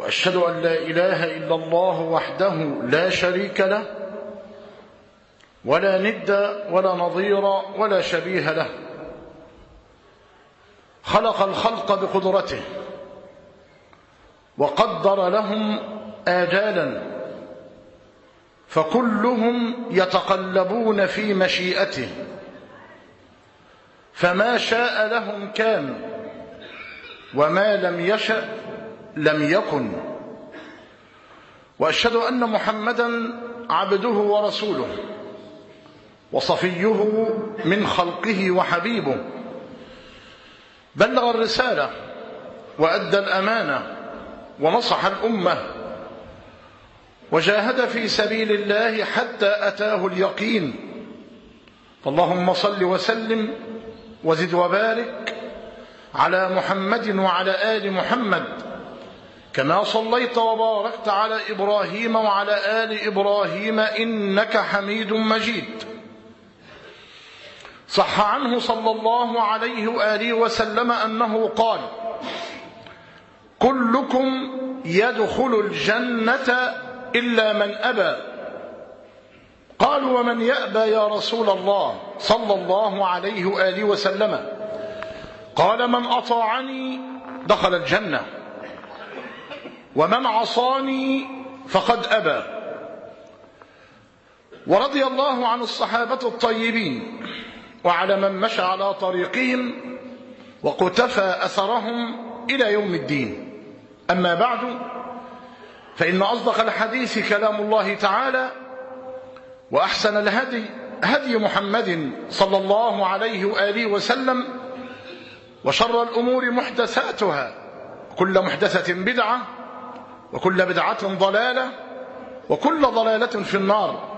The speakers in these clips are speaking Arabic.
وأشهد أن لا إله إلا الله وحده لا شريك له ولا ند ولا نظير ولا شبيه له. خلق الخلق بقدرته وقدر لهم آجالا فكلهم يتقلبون في مشيئته فما شاء لهم كان وما لم يشأ لم يكن. وأشهد أن محمدا عبده ورسوله وصفيه من خلقه وحبيبه. بلغ الرسالة وأدى الأمانة ونصح الأمة وجاهد في سبيل الله حتى أتاه اليقين. فاللهم صل وسلم وزد وبارك على محمد وعلى آل محمد. كما صليت وباركت على إبراهيم وعلى آل إبراهيم إنك حميد مجيد. صح عنه صلى الله عليه وآله وسلم أنه قال كلكم يدخل الجنة إلا من أبى. قالوا ومن يأبى يا رسول الله صلى الله عليه وآله وسلم. قال من أطاعني دخل الجنة. ومن عصاني فقد أبى. ورضي الله عن الصحابة الطيبين وعلى من مشى على طريقهم وقتفى أثرهم إلى يوم الدين. أما بعد فإن أصدق الحديث كلام الله تعالى وأحسن الهدي هدي محمد صلى الله عليه وآله وسلم وشر الأمور محدثاتها. كل محدثة بدعة وكل بدعة ضلالة وكل ضلالة في النار.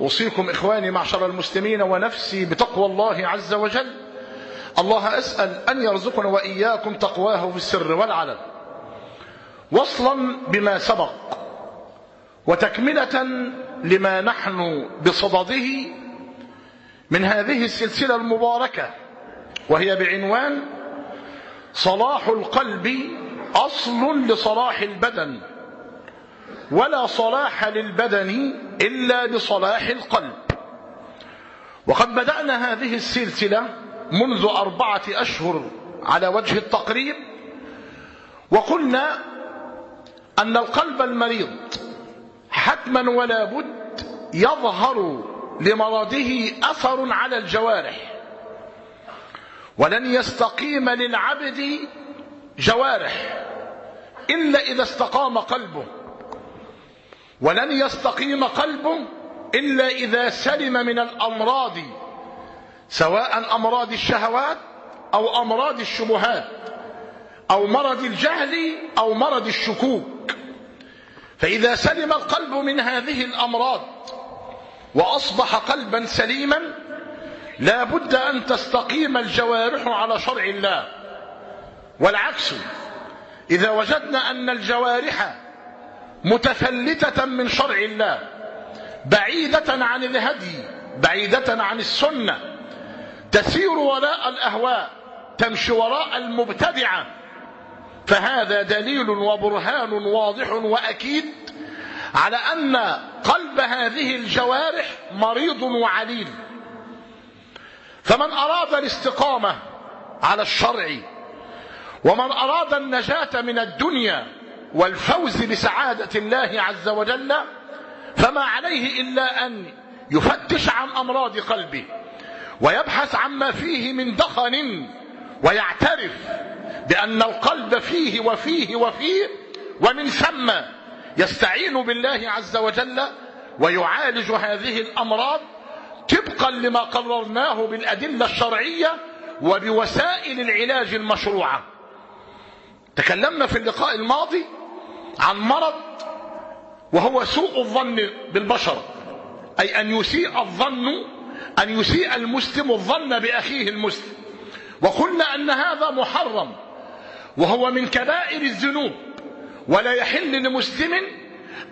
أوصيكم إخواني معشر المسلمين ونفسي بتقوى الله عز وجل. الله أسأل أن يرزقنا وإياكم تقواه في السر والعلن. وصلا بما سبق وتكملة لما نحن بصدده من هذه السلسلة المباركة وهي بعنوان صلاح القلب أصل لصلاح البدن ولا صلاح للبدن إلا بصلاح القلب. وقد بدأنا هذه السلسلة منذ أربعة أشهر على وجه التقريب وقلنا أن القلب المريض حتما ولا بد يظهر لمرضه أثر على الجوارح ولن يستقيم للعبد جوارح. إلا إذا استقام قلبه ولن يستقيم قلبه إلا إذا سلم من الأمراض. سواء أمراض الشهوات أو أمراض الشبهات. أو مرض الجهل أو مرض الشكوك. فإذا سلم القلب من هذه الأمراض وأصبح قلبا سليما لا بد أن تستقيم الجوارح على شرع الله. والعكس. إذا وجدنا أن الجوارح متفلتة من شرع الله بعيدة عن الهدي بعيدة عن السنة تسير وراء الأهواء تمشي وراء المبتدعة فهذا دليل وبرهان واضح وأكيد على أن قلب هذه الجوارح مريض وعليل. فمن أراد الاستقامة على الشرع ومن أراد النجاة من الدنيا والفوز بسعادة الله عز وجل فما عليه إلا أن يفتش عن أمراض قلبه ويبحث عما فيه من دخن ويعترف بأن القلب فيه وفيه وفيه ومن ثم يستعين بالله عز وجل ويعالج هذه الأمراض طبقا لما قررناه بالأدلة الشرعية وبوسائل العلاج المشروعة. تكلمنا في اللقاء الماضي عن مرض وهو سوء الظن بالبشر أي أن يسيء الظن أن يسيء المسلم الظن بأخيه المسلم. وقلنا أن هذا محرم وهو من كبائر الذنوب ولا يحل لمسلم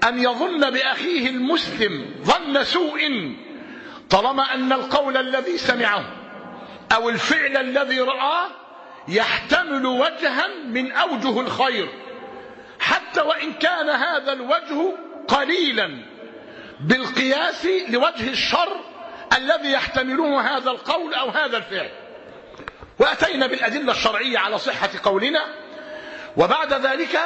أن يظن بأخيه المسلم ظن سوء طالما أن القول الذي سمعه أو الفعل الذي رآه يحتمل وجها من أوجه الخير. حتى وإن كان هذا الوجه قليلا بالقياس لوجه الشر الذي يحتمله هذا القول أو هذا الفعل. وأتينا بالأدلة الشرعية على صحة قولنا. وبعد ذلك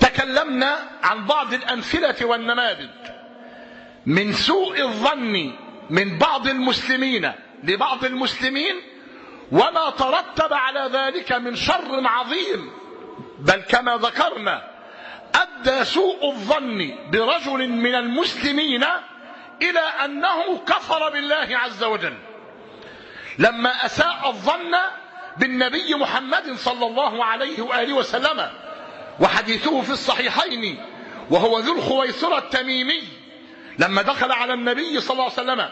تكلمنا عن بعض الأمثلة والنماذج. من سوء الظن من بعض المسلمين لبعض المسلمين وما ترتب على ذلك من شر عظيم. بل كما ذكرنا أدى سوء الظن برجل من المسلمين إلى أنه كفر بالله عز وجل. لما أساء الظن بالنبي محمد صلى الله عليه وآله وسلم وحديثه في الصحيحين وهو ذو الخويصرة التميمي لما دخل على النبي صلى الله عليه وسلم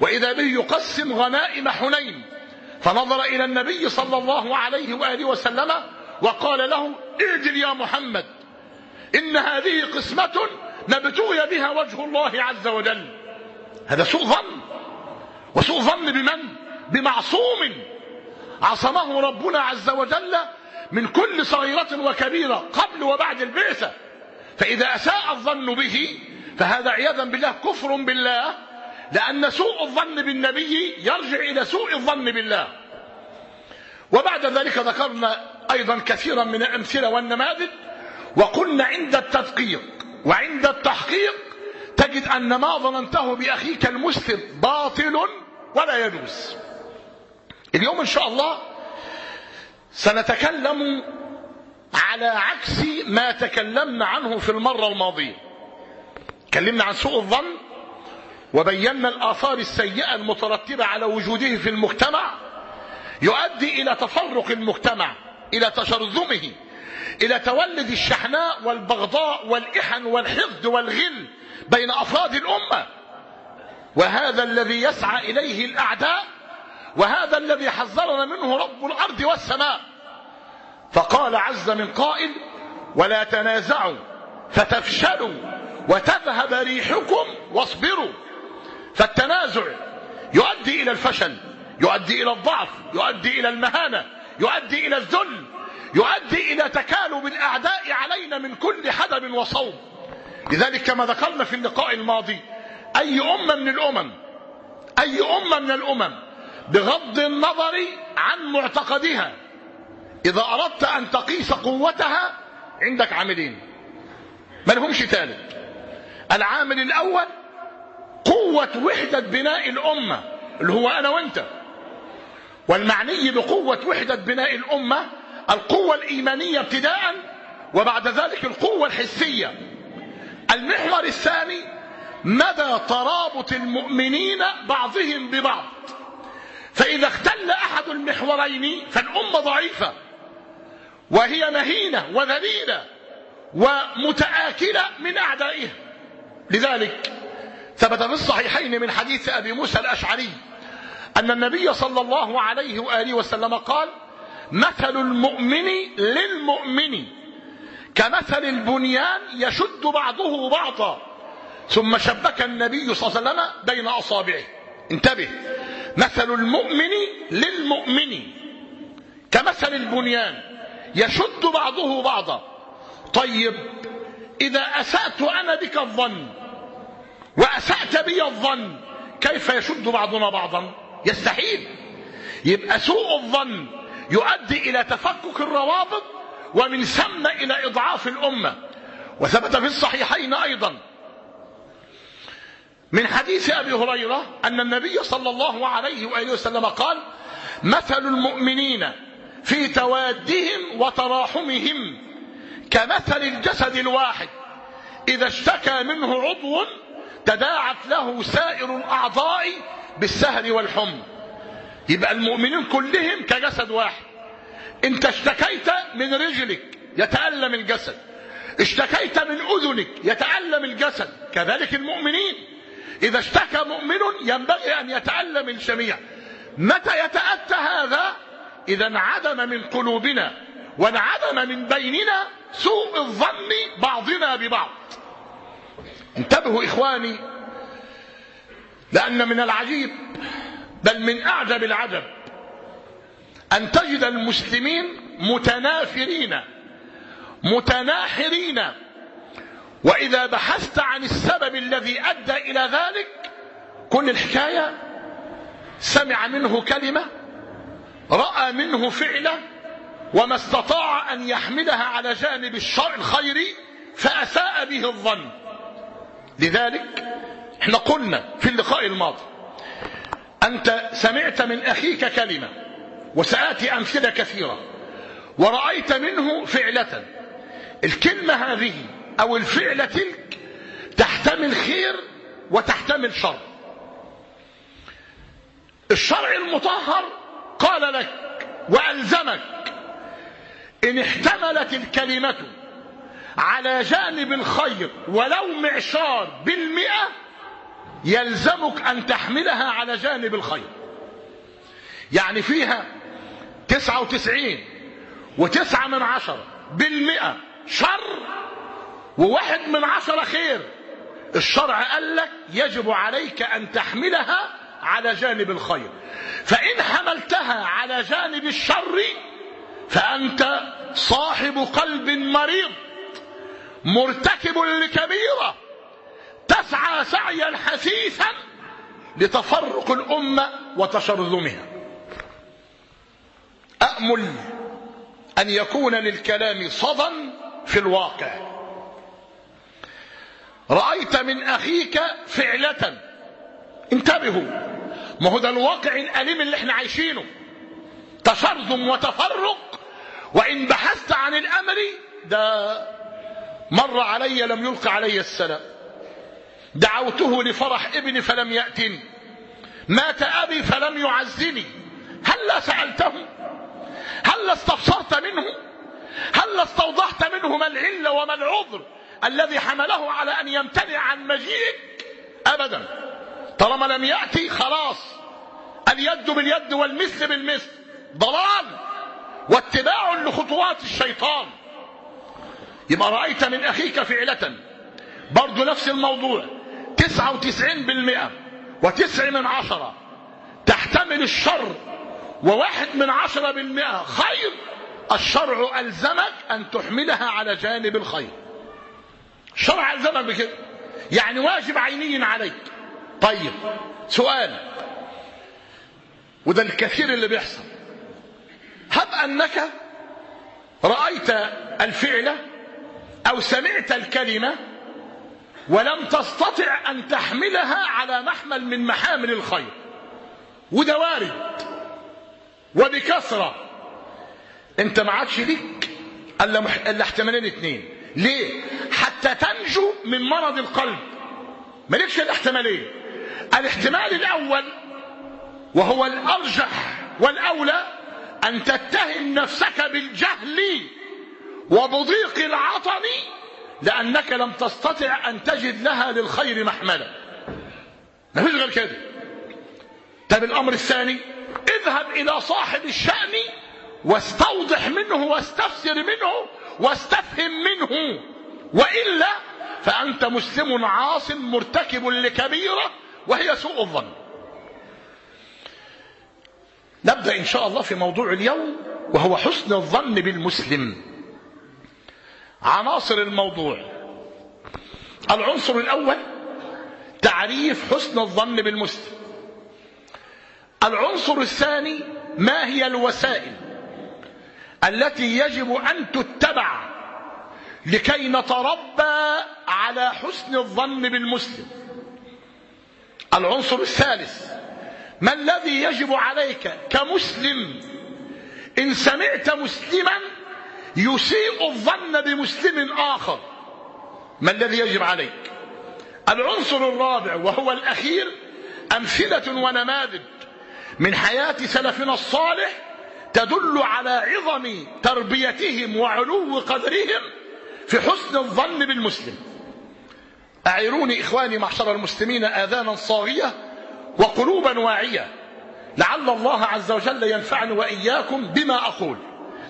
وإذا به يقسم غنائم حنين فنظر إلى النبي صلى الله عليه وآله وسلم وقال له اعدل يا محمد إن هذه قسمة نبتغي بها وجه الله عز وجل. هذا سوء ظن وسوء ظن بمن؟ بمعصوم. عصمه ربنا عز وجل من كل صغيرة وكبيرة قبل وبعد البعثة. فإذا أساء الظن به فهذا عياذا بالله كفر بالله لأن سوء الظن بالنبي يرجع إلى سوء الظن بالله. وبعد ذلك ذكرنا أيضا كثيرا من الأمثلة والنماذج وقلنا عند التدقيق وعند التحقيق تجد أن ما ظننته بأخيك المسلم باطل ولا يجوز. اليوم إن شاء الله سنتكلم على عكس ما تكلمنا عنه في المرة الماضية. تكلمنا عن سوء الظن وبينا الآثار السيئة المترتبة على وجوده في المجتمع يؤدي إلى تفرق المجتمع إلى تشرذمه إلى تولد الشحناء والبغضاء والإحن والحقد والغل بين أفراد الأمة. وهذا الذي يسعى إليه الأعداء وهذا الذي حذرنا منه رب الأرض والسماء. فقال عز من قائل ولا تنازعوا فتفشلوا وتذهب ريحكم واصبروا. فالتنازع يؤدي إلى الفشل يؤدي إلى الضعف يؤدي إلى المهانة يؤدي إلى الذل يؤدي إلى تكالب الأعداء علينا من كل حدب وصوب. لذلك كما ذكرنا في اللقاء الماضي أي أمة من الأمم أي أمة من الأمم بغض النظر عن معتقدها إذا أردت أن تقيس قوتها عندك عاملين. ما لهمش ثالث العامل الأول قوة وحدة بناء الأمة اللي هو أنا وأنت. والمعني بقوة وحدة بناء الأمة القوة الإيمانية ابتداء وبعد ذلك القوة الحسية. المحور الثاني مدى ترابط المؤمنين بعضهم ببعض. فإذا اختل أحد المحورين فالأمة ضعيفة وهي مهينة وذليلة ومتآكلة من أعدائها. لذلك ثبت في الصحيحين من حديث أبي موسى الأشعري أن النبي صلى الله عليه وآله وسلم قال مثل المؤمن للمؤمن كمثل البنيان يشد بعضه بعضا ثم شبك النبي صلى الله عليه وسلم بين أصابعه. انتبه. مثل المؤمن للمؤمن كمثل البنيان يشد بعضه بعضا. طيب إذا أسأت أنا بك الظن وأسأت بي الظن. كيف يشد بعضنا بعضا؟ يستحيل. يبقى سوء الظن يؤدي إلى تفكك الروابط ومن ثم إلى إضعاف الأمة. وثبت في الصحيحين أيضا من حديث أبي هريرة أن النبي صلى الله عليه وآله وسلم قال مثل المؤمنين في توادهم وتراحمهم كمثل الجسد الواحد. إذا اشتكى منه عضو تداعت له سائر الأعضاء بالسهر والحمى. يبقى المؤمنين كلهم كجسد واحد. انت اشتكيت من رجلك يتألم الجسد. اشتكيت من أذنك يتألم الجسد. كذلك المؤمنين. إذا اشتكى مؤمن ينبغي أن يتألم الجميع. متى يتأتى هذا؟ إذا انعدم من قلوبنا وانعدم من بيننا سوء الظن بعضنا ببعض. انتبهوا إخواني لأن من العجيب بل من أعجب العجب أن تجد المسلمين متنافرين متناحرين وإذا بحثت عن السبب الذي أدى إلى ذلك كل الحكاية سمع منه كلمة رأى منه فعلة وما استطاع أن يحملها على جانب الشرع الخيري فأساء به الظن. لذلك إحنا قلنا في اللقاء الماضي أنت سمعت من أخيك كلمة وسآتي أمثلة كثيرة ورأيت منه فعلة. الكلمة هذه أو الفعلة تلك تحتمل خير وتحتمل شر. الشرع المطهر قال لك وألزمك إن احتملت الكلمة على جانب الخير ولو معشار بالمئة يلزمك أن تحملها على جانب الخير. يعني فيها تسعة وتسعين وتسعة من عشرة بالمئة شر وواحد من عشرة خير. الشرع قال لك يجب عليك أن تحملها على جانب الخير. فإن حملتها على جانب الشر فأنت صاحب قلب مريض. مرتكب لكبيرة. تسعى سعيا حثيثا لتفرق الأمة وتشرذمها. أأمل أن يكون للكلام صدى في الواقع. رأيت من أخيك فعلة. انتبهوا. ما هو ده الواقع الأليم اللي إحنا عايشينه. تشرذم وتفرق. وإن بحثت عن الأمر ده مر علي لم يلقى علي السلام. دعوته لفرح ابني فلم يأتني مات أبي فلم يعزني. هل سألته؟ هل استفسرت منه؟ هل استوضحت منه ما العلة وما العذر الذي حمله على أن يمتنع عن مجيئك؟ أبدا. طالما لم يأتي خلاص. اليد باليد والمثل بالمثل. ضلال. واتباع لخطوات الشيطان. يبقى رأيت من أخيك فعلة. برضو نفس الموضوع. تسعة وتسعين بالمئة وتسع من عشرة. تحتمل الشر. وواحد من عشرة بالمئة خير. الشرع ألزمك أن تحملها على جانب الخير. الشرع ألزمك بكده. يعني واجب عيني عليك. طيب سؤال. وده الكثير اللي بيحصل. هب أنك رأيت الفعل أو سمعت الكلمة ولم تستطع أن تحملها على محمل من محامل الخير. وده وارد وبكثرة. أنت ما عادش ليك إلا احتمالين اثنين ليه؟ حتى تنجو من مرض القلب. مالكش الاحتمالين. الاحتمال الأول وهو الأرجح والأولى أن تتهم نفسك بالجهل. وبضيق العطن لأنك لم تستطع أن تجد لها للخير محملا. ما فيش غير كده. طب الأمر الثاني اذهب إلى صاحب الشأن واستوضح منه واستفسر منه واستفهم منه. وإلا فأنت مسلم عاص مرتكب لكبيرة وهي سوء الظن. نبدأ إن شاء الله في موضوع اليوم وهو حسن الظن بالمسلم. عناصر الموضوع. العنصر الأول تعريف حسن الظن بالمسلم. العنصر الثاني ما هي الوسائل التي يجب أن تتبع لكي نتربى على حسن الظن بالمسلم. العنصر الثالث ما الذي يجب عليك كمسلم إن سمعت مسلما يسيء الظن بمسلم آخر. ما الذي يجب عليك؟ العنصر الرابع وهو الأخير أمثلة ونماذج من حياة سلفنا الصالح تدل على عظم تربيتهم وعلو قدرهم في حسن الظن بالمسلم. أعيروني إخواني معشر المسلمين آذانا صاغية وقلوبا واعية. لعل الله عز وجل ينفعني وإياكم بما أقول.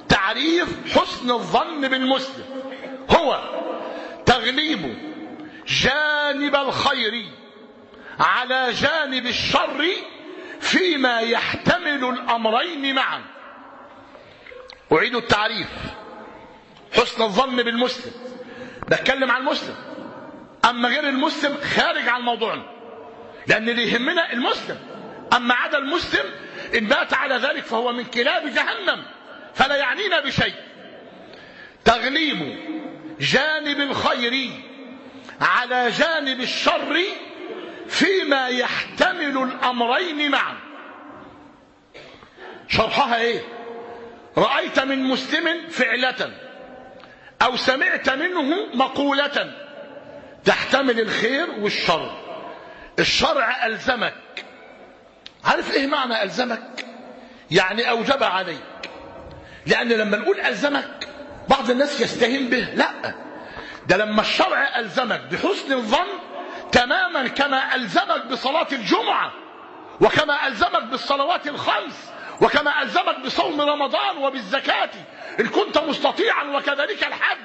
تعريف حسن الظن بالمسلم. هو تغليب جانب الخير على جانب الشر فيما يحتمل الأمرين معا. أعيد التعريف. حسن الظن بالمسلم. بتكلم عن المسلم. أما غير المسلم خارج عن موضوعنا. لأن اللي يهمنا المسلم. أما عدا المسلم إن مات على ذلك فهو من كلاب جهنم. فلا يعنينا بشيء. تغليب جانب الخير على جانب الشر فيما يحتمل الأمرين معا. شرحها إيه؟ رأيت من مسلم فعلة أو سمعت منه مقولة تحتمل الخير والشر. الشرع ألزمك. عارف إيه معنى ألزمك؟ يعني أوجب عليك. لأن لما نقول ألزمك بعض الناس يستهين به. لا. ده لما الشرع ألزمك بحسن الظن تماما كما ألزمك بصلاة الجمعة وكما ألزمك بالصلوات الخمس وكما ألزمك بصوم رمضان وبالزكاة إن كنت مستطيعا وكذلك الحج.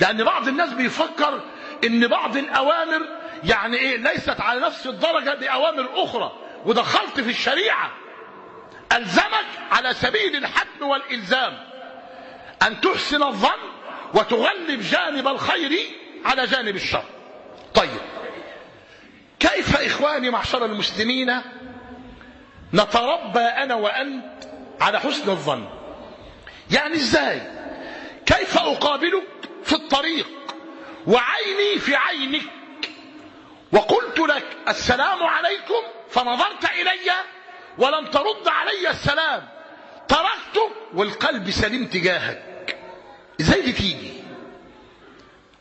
لأن بعض الناس بيفكر إن بعض الأوامر يعني إيه ليست على نفس الدرجة بأوامر أخرى ودخلت في الشريعة. ألزمك على سبيل الحتم والإلزام أن تحسن الظن وتغلب جانب الخير على جانب الشر. طيب كيف إخواني معشر المسلمين نتربى أنا وأنت على حسن الظن؟ يعني إزاي؟ كيف أقابلك في الطريق وعيني في عينك وقلت لك السلام عليكم فنظرت إلي ولم ترد علي السلام. تركتك والقلب سليم تجاهك. إزاي دي تيجي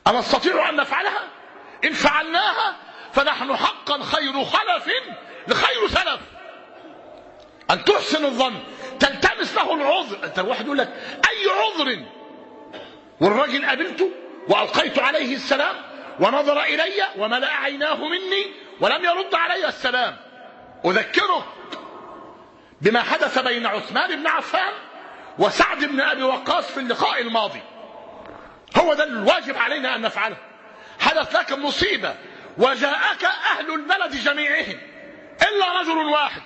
أنا استطيع أن نفعلها؟ إن فعلناها فنحن حقا خير خلف لخير سلف. أن تحسن الظن تلتمس له العذر. أنت الواحد يقول لك أي عذر؟ والراجل قابلته وألقيت عليه السلام ونظر إلي وملأ عيناه مني ولم يرد علي السلام. أذكره. بما حدث بين عثمان بن عفان وسعد بن أبي وقاص في اللقاء الماضي. هو ده الواجب علينا أن نفعله. حدث لك مصيبة وجاءك أهل البلد جميعهم إلا رجل واحد.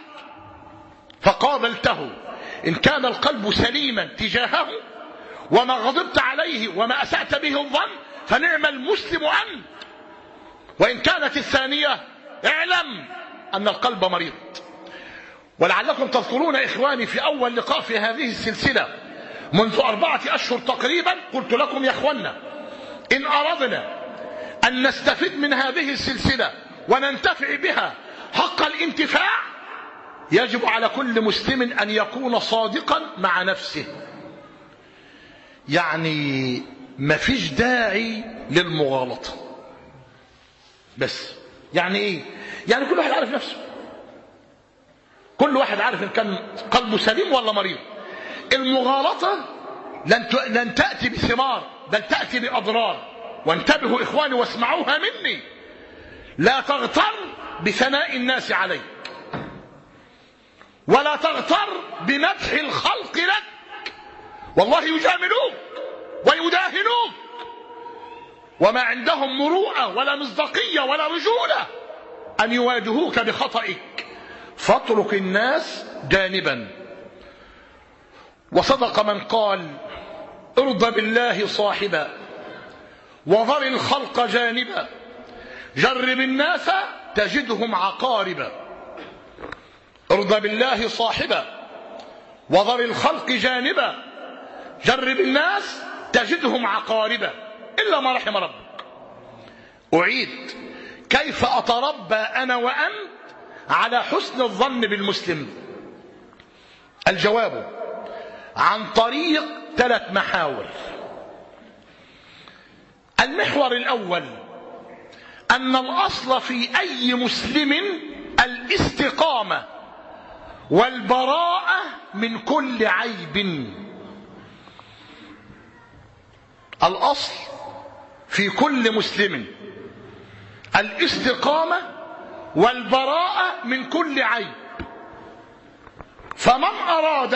فقابلته إن كان القلب سليما تجاهه وما غضبت عليه وما أسأت به الظن فنعم المسلم أنت. وإن كانت الثانية اعلم أن القلب مريض. ولعلكم تذكرون إخواني في أول لقاء في هذه السلسلة منذ أربعة أشهر تقريبا قلت لكم يا أخوانا إن أردنا أن نستفيد من هذه السلسلة وننتفع بها حق الانتفاع يجب على كل مسلم أن يكون صادقا مع نفسه. يعني ما فيش داعي للمغالطة. بس يعني إيه؟ يعني كل واحد عارف نفسه. كل واحد عارف إن كان قلبه سليم ولا مريض. المغالطة لن لن تأتي بثمار بل تأتي بأضرار. وانتبهوا إخواني واسمعوها مني. لا تغتر بثناء الناس عليك. ولا تغتر بمدح الخلق لك. والله يجاملوك ويداهنوك. وما عندهم مروءة ولا مصداقية ولا رجولة أن يواجهوك بخطئك. فاترك الناس جانبا. وصدق من قال ارضى بالله صاحبا وذر الخلق جانبا. جرب الناس تجدهم عقاربا. ارضى بالله صاحبا وذر الخلق جانبا. جرب الناس تجدهم عقاربا. إلا ما رحم ربك. أعيد. كيف أتربى أنا وأنت على حسن الظن بالمسلم. الجواب عن طريق ثلاث محاور. المحور الأول أن الأصل في أي مسلم الاستقامة والبراءة من كل عيب. الأصل في كل مسلم الاستقامة والبراءة من كل عيب. فمن أراد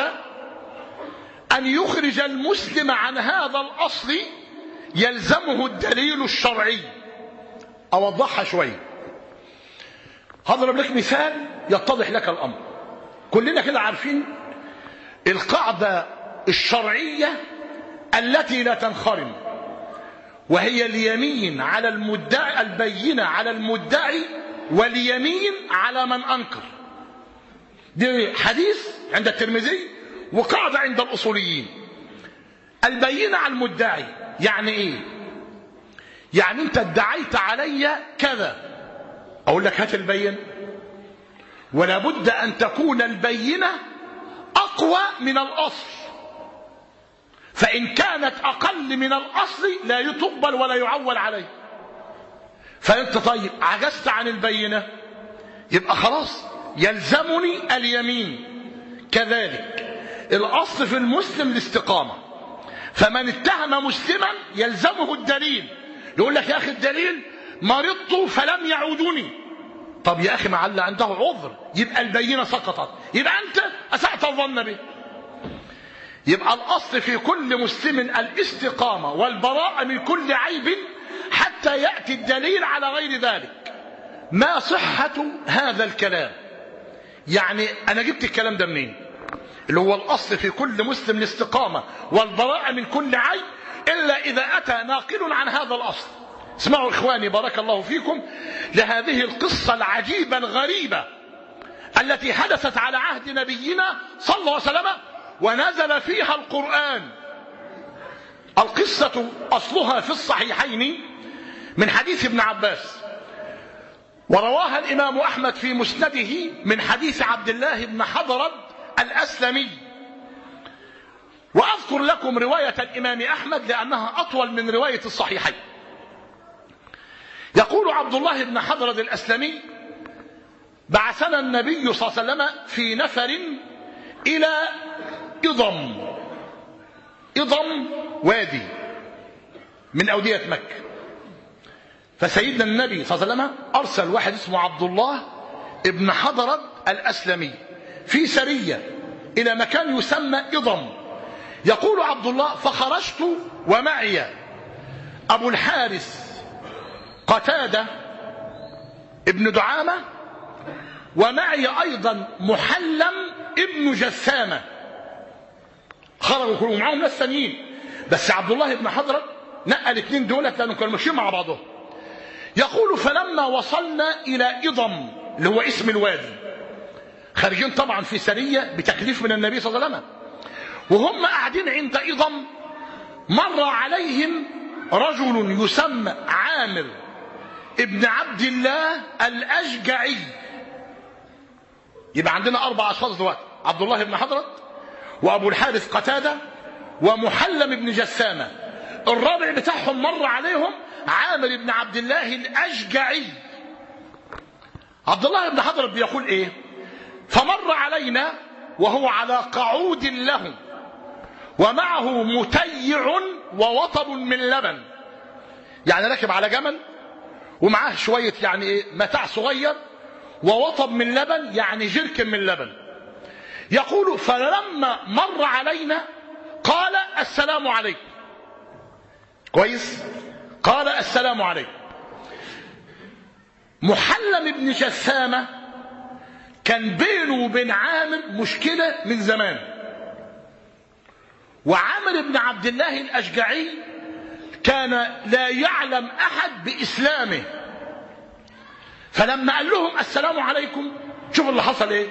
أن يخرج المسلم عن هذا الأصل يلزمه الدليل الشرعي. أوضحها شوية هضرب لك مثال يتضح لك الأمر. كلنا كده عارفين القاعدة الشرعية التي لا تنخرم وهي اليمين على المدعي البينة على المدعي واليمين على من أنكر. دي حديث عند الترمذي وقاعدة عند الأصوليين. البينة على المدعي يعني إيه؟ يعني أنت ادعيت علي كذا. أقول لك هات البين ولا بد أن تكون البينة أقوى من الأصل. فإن كانت أقل من الأصل لا يتقبل ولا يعول عليه. فأنت طيب عجزت عن البينة. يبقى خلاص يلزمني اليمين. كذلك الأصل في المسلم الاستقامة. فمن اتهم مسلما يلزمه الدليل. يقول لك يا أخي الدليل مرضت فلم يعودني. طب يا أخي معل عنده عذر. يبقى البينة سقطت. يبقى أنت أسأت الظن به. يبقى الأصل في كل مسلم الاستقامة والبراءة من كل عيب حتى يأتي الدليل على غير ذلك. ما صحة هذا الكلام؟ يعني أنا جبت الكلام ده منين؟ اللي هو الأصل في كل مسلم الاستقامة والبراءة من كل عيب إلا إذا أتى ناقل عن هذا الأصل. اسمعوا إخواني بارك الله فيكم لهذه القصة العجيبة الغريبة التي حدثت على عهد نبينا صلى الله عليه وسلم ونزل فيها القرآن. القصة أصلها في الصحيحين من حديث ابن عباس. ورواها الإمام أحمد في مسنده من حديث عبد الله بن حضرد الأسلمي. وأذكر لكم رواية الإمام أحمد لأنها أطول من رواية الصحيحين. يقول عبد الله بن حضرد الأسلمي بعثنا النبي صلى الله عليه وسلم في نفر إلى إضم. إضم وادي من أودية مكة. فسيدنا النبي صلى الله عليه وسلم أرسل واحد اسمه عبد الله ابن حضرد الأسلمي في سرية إلى مكان يسمى إضم. يقول عبد الله فخرجت ومعي أبو الحارث قتادة ابن دعامة ومعي أيضا محلم ابن جسامة. خرجوا كلهم معاهم ناس ثانيين. بس عبد الله بن حضرة نقل الاثنين دولت لأنهم كانوا ماشيين مع بعضهم. يقول فلما وصلنا إلى إضم اللي هو اسم الوادي. خارجين طبعا في سرية بتكليف من النبي صلى الله عليه وسلم. وهم قاعدين عند إضم مر عليهم رجل يسمى عامر ابن عبد الله الأشجعي. يبقى عندنا أربع أشخاص دلوقتي عبد الله بن حضرة وأبو الحارث قتادة ومحلم بن جسامة. الرابع بتاعهم مر عليهم عامر بن عبد الله الأشجعي. عبد الله بن حضرة بيقول إيه؟ فمر علينا وهو على قعود له ومعه متيع ووطب من لبن. يعني راكب على جمل ومعاه شوية يعني إيه؟ متاع صغير ووطب من لبن يعني جرك من لبن. يقول فلما مر علينا قال السلام عليكم. كويس؟ قال السلام عليكم. محلم بن جسامة كان بينه وبين عامر مشكلة من زمان. وعامر بن عبد الله الأشجعي كان لا يعلم أحد بإسلامه. فلما قال لهم السلام عليكم شوفوا اللي حصل إيه؟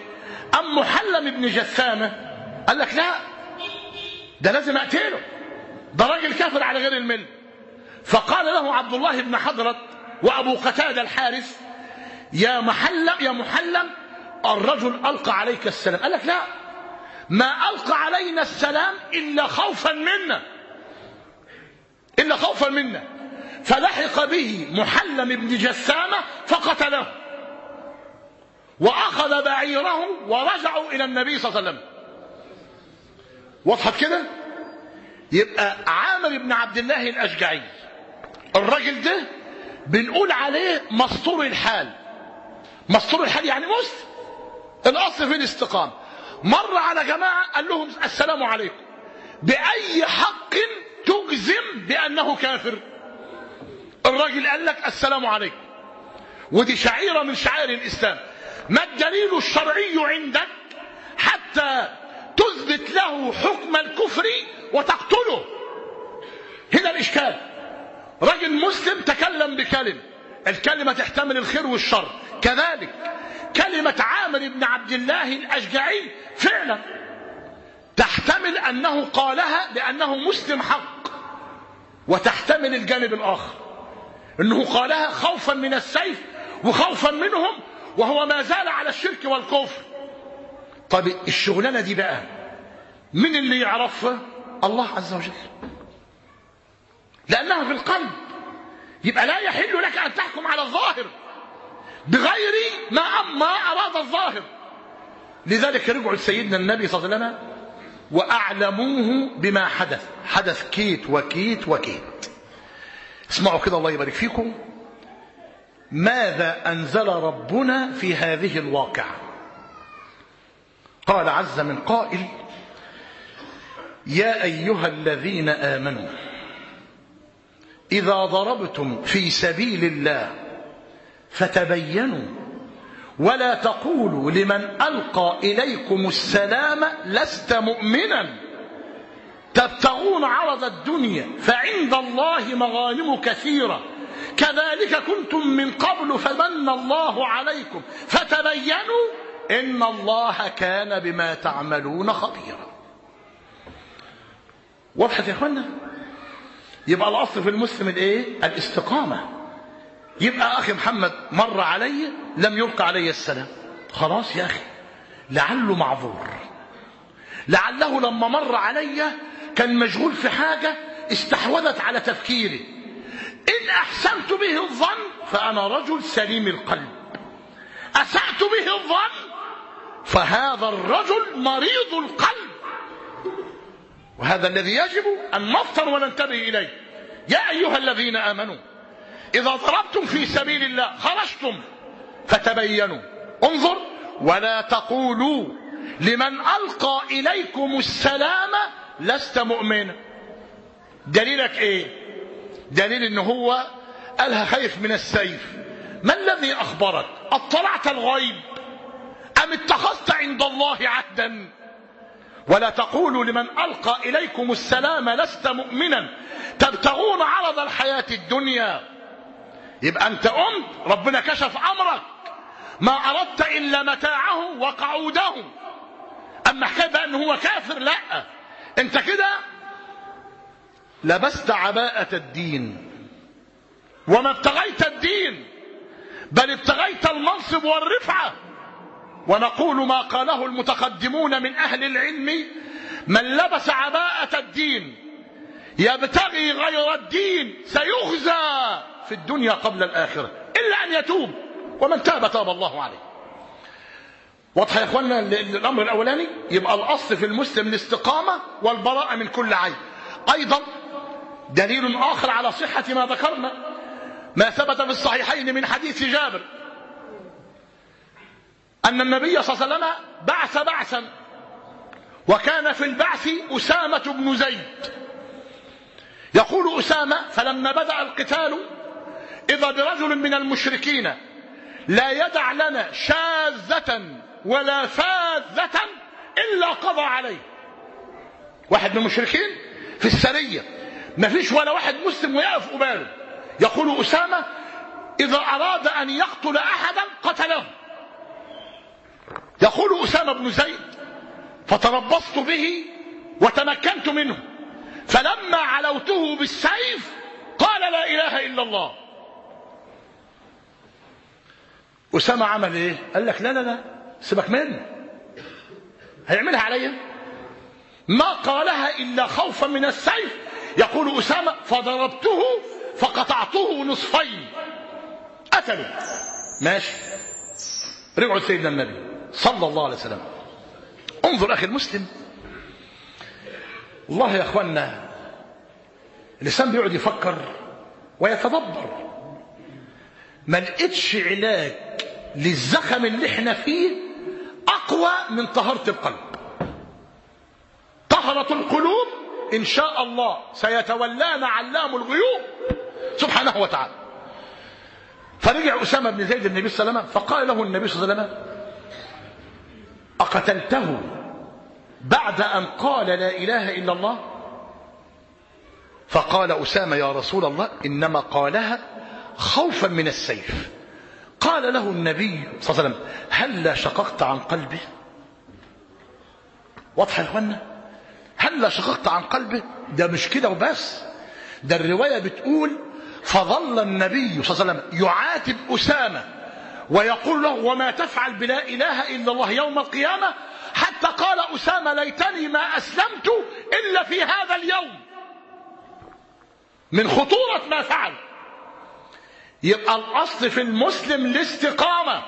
أم محلم بن جسامة قال لك لا ده لازم أقتله. ده راجل كافر على غير المل فقال له عبد الله بن حضرة وأبو قتادة الحارث يا محلم يا محلم الرجل ألقى عليك السلام. قال لك لا ما ألقى علينا السلام إلا خوفا منا. إلا خوفا منا. فلحق به محلم بن جسامة فقتله. وأخذ بعيره ورجعوا إلى النبي صلى الله عليه وسلم. وضحت كده؟ يبقى عامر بن عبد الله الأشجعي. الراجل ده بنقول عليه مسطور الحال. مسطور الحال يعني مسلم الأصل في الاستقامة. مر على جماعة قال لهم السلام عليكم. بأي حق تجزم بأنه كافر؟ الراجل قال لك السلام عليكم. ودي شعيرة من شعائر الإسلام. ما الدليل الشرعي عندك حتى تثبت له حكم الكفر وتقتله؟ هنا الإشكال. رجل مسلم تكلم بكلمة. الكلمة تحتمل الخير والشر. كذلك كلمة عامر بن عبد الله الأشجعي فعلا تحتمل أنه قالها لأنه مسلم حق وتحتمل الجانب الآخر. أنه قالها خوفا من السيف وخوفا منهم وهو ما زال على الشرك والكفر. طب الشغلانة دي بقى من اللي يعرفها؟ الله عز وجل. لأنها في القلب. يبقى لا يحل لك أن تحكم على الظاهر بغير ما ما أراد الظاهر. لذلك رجعوا لسيدنا النبي صلى الله عليه وسلم وأعلموه بما حدث. حدث كيت وكيت وكيت. اسمعوا كده الله يبارك فيكم. ماذا أنزل ربنا في هذه الواقعة؟ قال عز من قائل يا أيها الذين آمنوا إذا ضربتم في سبيل الله فتبينوا ولا تقولوا لمن ألقى إليكم السلام لست مؤمنا. تبتغون عرض الدنيا فعند الله مغانم كثيرة. كذلك كنتم من قبل فمن الله عليكم. فتبينوا إن الله كان بما تعملون خبيرا. وضحت يا اخوانا يبقى الأصل في المسلم الإيه؟ الاستقامة. يبقى أخي محمد مر علي لم يلقى علي السلام. خلاص يا أخي لعله معذور. لعله لما مر علي كان مشغول في حاجة استحوذت على تفكيري. إن أحسنت به الظن فأنا رجل سليم القلب. اسات به الظن فهذا الرجل مريض القلب. وهذا الذي يجب أن نفطر وننتبه إليه. يا أيها الذين آمنوا إذا ضربتم في سبيل الله خرجتم فتبينوا. انظر ولا تقولوا لمن ألقى إليكم السلام لست مؤمنا. دليلك إيه؟ دليل إن هو قالها خايف من السيف. ما الذي أخبرك؟ أطلعت الغيب أم اتخذت عند الله عهدا؟ ولا تقولوا لمن ألقى إليكم السلام لست مؤمنا. تبتغون عرض الحياة الدنيا. يبقى أنت قمت ربنا كشف أمرك. ما أردت إلا متاعه وقعوده. أما حكاية بقى أنه هو كافر لأ. أنت كده لبست عباءة الدين. وما ابتغيت الدين بل ابتغيت المنصب والرفعة. ونقول ما قاله المتقدمون من أهل العلم من لبس عباءة الدين يبتغي غير الدين سيخزى في الدنيا قبل الآخرة إلا أن يتوب ومن تاب تاب الله عليه. واضح يا اخوانا الامر الأولاني يبقى الأصل في المسلم الاستقامة والبراءة من كل عيب أيضا دليل آخر على صحة ما ذكرنا ما ثبت في الصحيحين من حديث جابر. أن النبي صلى الله عليه وسلم بعث بعثا. وكان في البعث أسامة بن زيد. يقول أسامة فلما بدأ القتال إذا برجل من المشركين لا يدع لنا شاذة ولا فاذة إلا قضى عليه. واحد من المشركين في السرية. ما فيش ولا واحد مسلم ويقف قباله. يقول أسامة إذا أراد أن يقتل أحدا قتله. يقول أسامة بن زيد فتربصت به وتمكنت منه. فلما علوته بالسيف قال لا إله إلا الله. أسامة عمل إيه؟ قال لك لا لا لا سيبك منه. هيعملها عليا؟ ما قالها إلا خوفا من السيف. يقول أسامة فضربته فقطعته نصفين. قتلوا ماشي. رجعوا لسيدنا النبي. صلى الله عليه وسلم. انظر أخي المسلم. والله يا أخوانا الإنسان بيقعد يفكر ويتدبر. ما لقيتش علاج للزخم اللي إحنا فيه أقوى من طهارة القلب. طهرة القلوب إن شاء الله سيتولانا علام الغيوب سبحانه وتعالى. فرجع أسامة بن زيد النبي صلى الله عليه وسلم فقال له النبي صلى الله عليه وسلم أقتلته بعد أن قال لا إله إلا الله؟ فقال أسامة يا رسول الله إنما قالها خوفا من السيف. قال له النبي صلى الله عليه وسلم هل شققت عن قلبه واضح يا اخوانا هل شققت عن قلبه ده مش كده وبس. ده الرواية بتقول فظل النبي صلى الله عليه وسلم يعاتب أسامة. ويقول له وما تفعل بلا إله إلا الله يوم القيامة؟ حتى قال أسامة ليتني ما أسلمت إلا في هذا اليوم. من خطورة ما فعل. يبقى الأصل في المسلم الاستقامة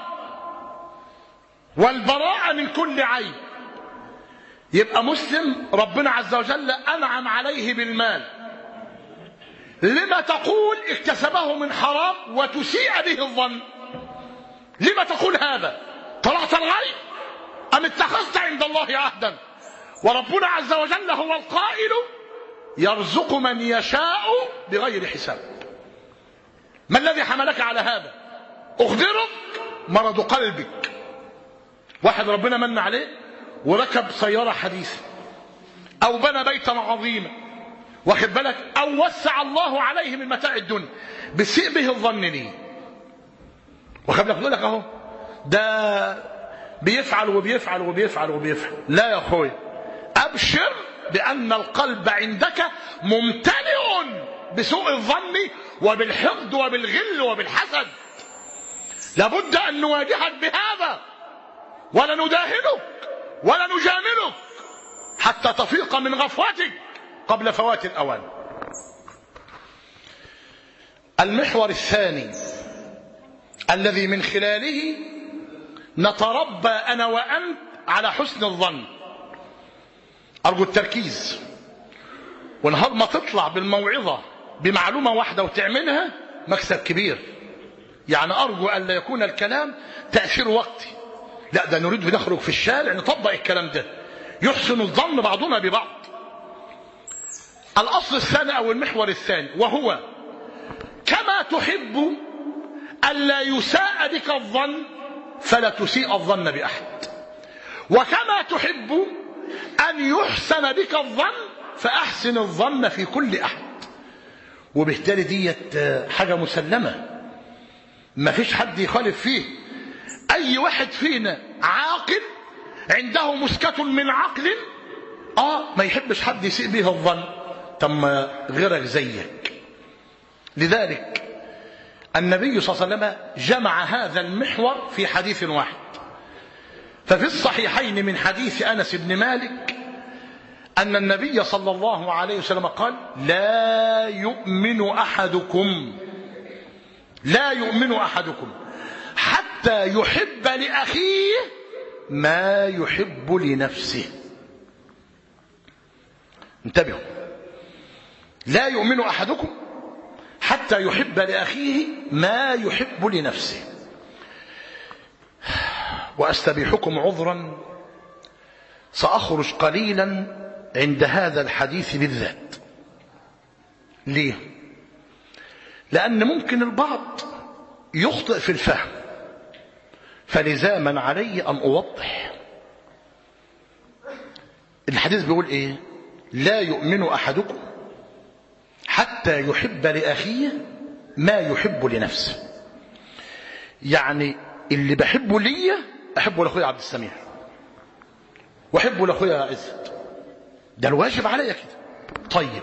والبراءة من كل عيب يبقى مسلم ربنا عز وجل أنعم عليه بالمال. لما تقول اكتسبه من حرام وتسيء به الظن؟ لما تقول هذا؟ طلعت الغيب أم اتخذت عند الله عهدا؟ وربنا عز وجل هو القائل يرزق من يشاء بغير حساب. ما الذي حملك على هذا؟ أخبرك مرض قلبك. واحد ربنا من عليه وركب سيارة حديثة. أو بنى بيتا عظيما. واخد بالك؟ أو وسع الله عليه من متاع الدنيا. بسيء به بالك يقول لك أهو ده بيفعل وبيفعل وبيفعل وبيفعل. لا يا أخوي. أبشر بأن القلب عندك ممتلئ بسوء الظن وبالحقد وبالغل وبالحسد. لابد أن نواجهك بهذا. ولا نداهنك ولا نجاملك حتى تفيق من غفوتك قبل فوات الأوان. المحور الثاني الذي من خلاله نتربى أنا وأنت على حسن الظن. أرجو التركيز. ونهار ما تطلع بالموعظة بمعلومة واحدة وتعملها مكسب كبير. يعني أرجو أن لا يكون الكلام تأثير وقتي. لا ده نريد نخرج في الشارع نطبق الكلام ده. يحسن الظن بعضنا ببعض. الأصل الثاني أو المحور الثاني وهو كما تحب ألا يساء بك الظن فلا تسيء الظن بأحد. وكما تحب أن يحسن بك الظن فأحسن الظن في كل أحد. وبالتالي ديت حاجة مسلمة. ما فيش حد يخالف فيه. أي واحد فينا عاقل عنده مسكة من عقل آه ما يحبش حد يسيء به الظن. تم غيرك زيك. لذلك النبي صلى الله عليه وسلم جمع هذا المحور في حديث واحد. ففي الصحيحين من حديث أنس بن مالك أن النبي صلى الله عليه وسلم قال لا يؤمن أحدكم لا يؤمن أحدكم حتى يحب لأخيه ما يحب لنفسه. انتبهوا. لا يؤمن أحدكم حتى يحب لأخيه ما يحب لنفسه. وأستبيحكم عذرا سأخرج قليلا عند هذا الحديث بالذات. ليه؟ لأن ممكن البعض يخطئ في الفهم فلزاما علي أن أوضح. الحديث بيقول إيه؟ لا يؤمن أحدكم حتى يحب لأخيه ما يحب لنفسه. يعني اللي بحبه ليا أحبه لأخويا عبد السميع. وأحبه لأخويا عزت. ده الواجب عليا كده. طيب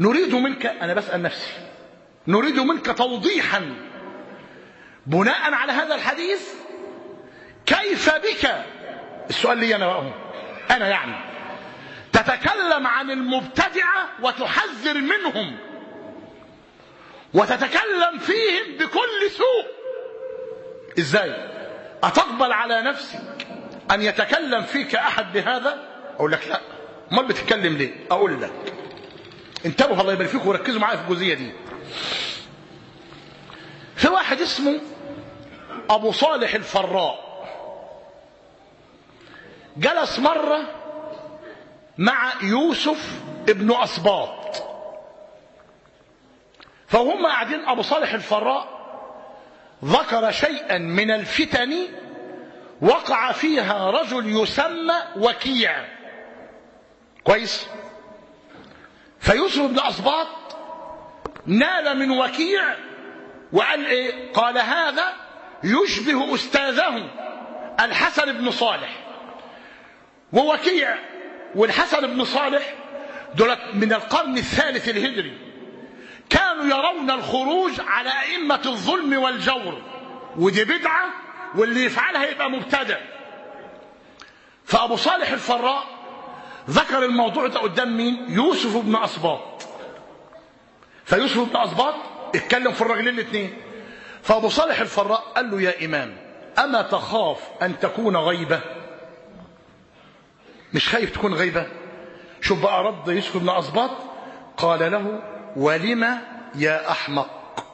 نريد منك أنا بسأل نفسي نريد منك توضيحا بناء على هذا الحديث كيف بك؟ السؤال لي أنا بقى أنا يعني. تتكلم عن المبتدعة وتحذر منهم. وتتكلم فيهم بكل سوء. إزاي؟ أتقبل على نفسك أن يتكلم فيك أحد بهذا؟ أقول لك لا. أمال بتتكلم ليه؟ أقول لك. انتبهوا الله يبارك فيكم وركزوا معايا في الجزئية دي. في واحد اسمه أبو صالح الفراء. جلس مرة مع يوسف ابن اسباط فهم قاعدين أبو صالح الفراء ذكر شيئا من الفتن وقع فيها رجل يسمى وكيع. كويس؟ فيوسف بن اسباط نال من وكيع وقال إيه؟ قال هذا يشبه أستاذه الحسن بن صالح. ووكيع والحسن بن صالح دولت من القرن الثالث الهجري. كانوا يرون الخروج على أئمة الظلم والجور. ودي بدعة واللي يفعلها يبقى مبتدع. فأبو صالح الفراء ذكر الموضوع ده قدام مين؟ يوسف بن أسباط فيوسف بن أسباط اتكلم في الرجلين الاثنين فأبو صالح الفراء قال له يا إمام أما تخاف أن تكون غيبة؟ مش خايف تكون غيبة؟ شوف بقى رد يوسف بن أسباط. قال له ولم يا أحمق؟